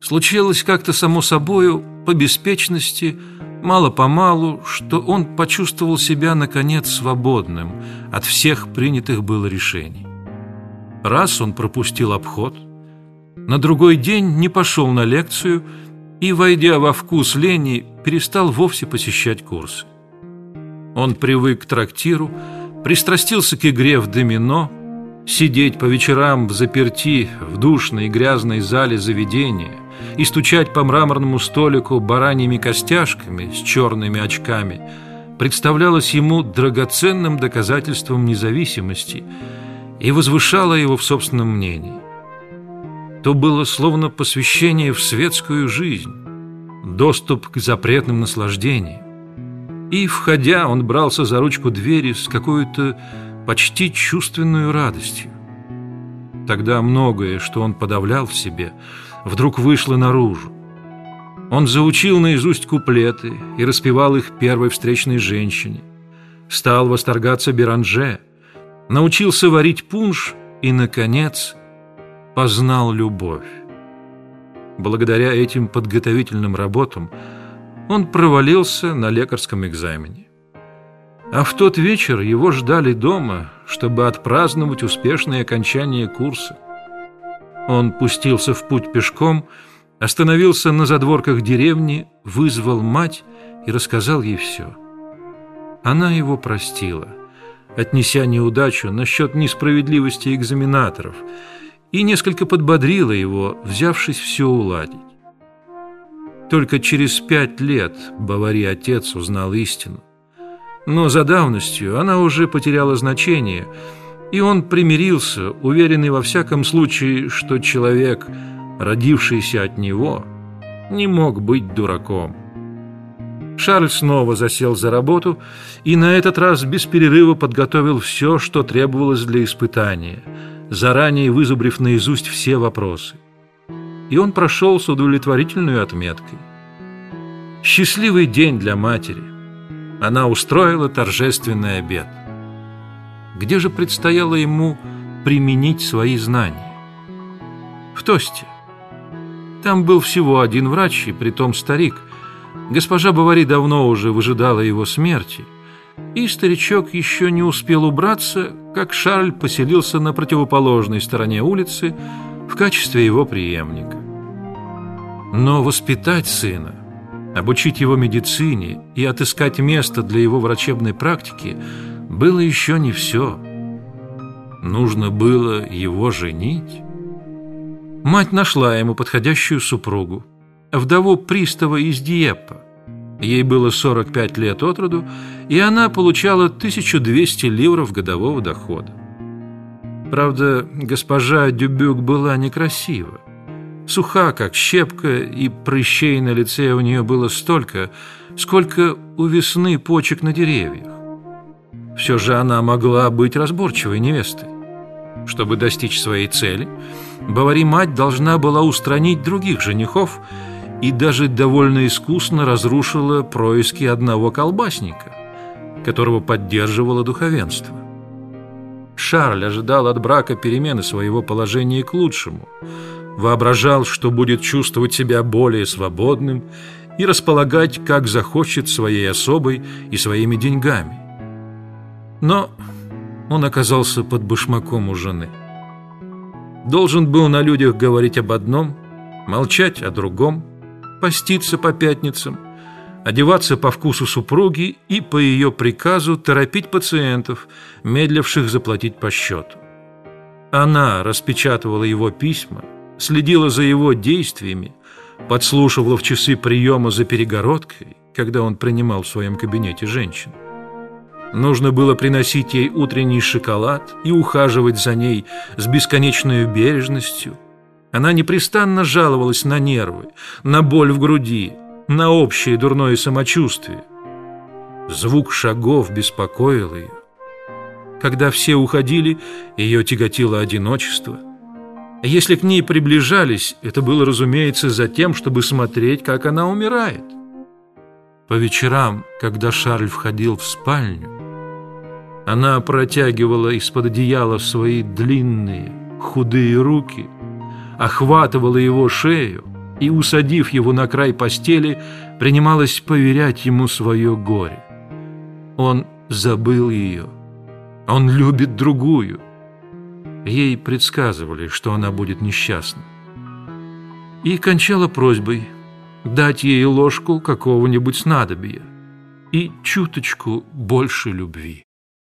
Случилось как-то само собою, по беспечности, мало-помалу, что он почувствовал себя, наконец, свободным от всех принятых было решений. Раз он пропустил обход, на другой день не пошел на лекцию и, войдя во вкус лени, перестал вовсе посещать курсы. Он привык к трактиру, пристрастился к игре в домино, сидеть по вечерам в заперти в душной и грязной зале заведения – и стучать по мраморному столику бараньими костяшками с черными очками представлялось ему драгоценным доказательством независимости и возвышало его в собственном мнении. То было словно посвящение в светскую жизнь, доступ к запретным наслаждениям. И, входя, он брался за ручку двери с какой-то почти чувственной радостью. Тогда многое, что он подавлял в себе – вдруг вышло наружу. Он заучил наизусть куплеты и распевал их первой встречной женщине. Стал восторгаться Беранже, научился варить пунш и, наконец, познал любовь. Благодаря этим подготовительным работам он провалился на лекарском экзамене. А в тот вечер его ждали дома, чтобы отпраздновать успешное окончание курса. Он пустился в путь пешком, остановился на задворках деревни, вызвал мать и рассказал ей все. Она его простила, отнеся неудачу насчет несправедливости экзаменаторов, и несколько подбодрила его, взявшись все уладить. Только через пять лет Бавари отец узнал истину. Но за давностью она уже потеряла значение – и он примирился, уверенный во всяком случае, что человек, родившийся от него, не мог быть дураком. Шарль снова засел за работу и на этот раз без перерыва подготовил все, что требовалось для испытания, заранее вызубрив наизусть все вопросы. И он прошел с удовлетворительной отметкой. Счастливый день для матери. Она устроила торжественный обед. Где же предстояло ему применить свои знания? В Тосте. Там был всего один врач, и притом старик. Госпожа Бавари давно уже выжидала его смерти, и старичок еще не успел убраться, как Шарль поселился на противоположной стороне улицы в качестве его преемника. Но воспитать сына, обучить его медицине и отыскать место для его врачебной практики – было еще не все. Нужно было его женить. Мать нашла ему подходящую супругу, вдову пристава из Диеппа. Ей было 45 лет от роду, и она получала 1200 ливров годового дохода. Правда, госпожа Дюбюк была некрасива. Суха, как щепка, и прыщей на лице у нее было столько, сколько у весны почек на деревьях. Все же она могла быть разборчивой невестой. Чтобы достичь своей цели, Бавари-мать должна была устранить других женихов и даже довольно искусно разрушила происки одного колбасника, которого поддерживало духовенство. Шарль ожидал от брака перемены своего положения к лучшему, воображал, что будет чувствовать себя более свободным и располагать, как захочет, своей особой и своими деньгами. Но он оказался под башмаком у жены. Должен был на людях говорить об одном, молчать о другом, поститься по пятницам, одеваться по вкусу супруги и по ее приказу торопить пациентов, медливших заплатить по счету. Она распечатывала его письма, следила за его действиями, подслушивала в часы приема за перегородкой, когда он принимал в своем кабинете женщин. Нужно было приносить ей утренний шоколад и ухаживать за ней с бесконечной бережностью. Она непрестанно жаловалась на нервы, на боль в груди, на общее дурное самочувствие. Звук шагов беспокоил ее. Когда все уходили, ее тяготило одиночество. Если к ней приближались, это было, разумеется, за тем, чтобы смотреть, как она умирает. По вечерам, когда Шарль входил в спальню, она протягивала из-под одеяла свои длинные, худые руки, охватывала его шею, и, усадив его на край постели, принималась поверять ему свое горе. Он забыл ее. Он любит другую. Ей предсказывали, что она будет несчастна. И кончала просьбой дать ей ложку какого-нибудь снадобья и чуточку больше любви.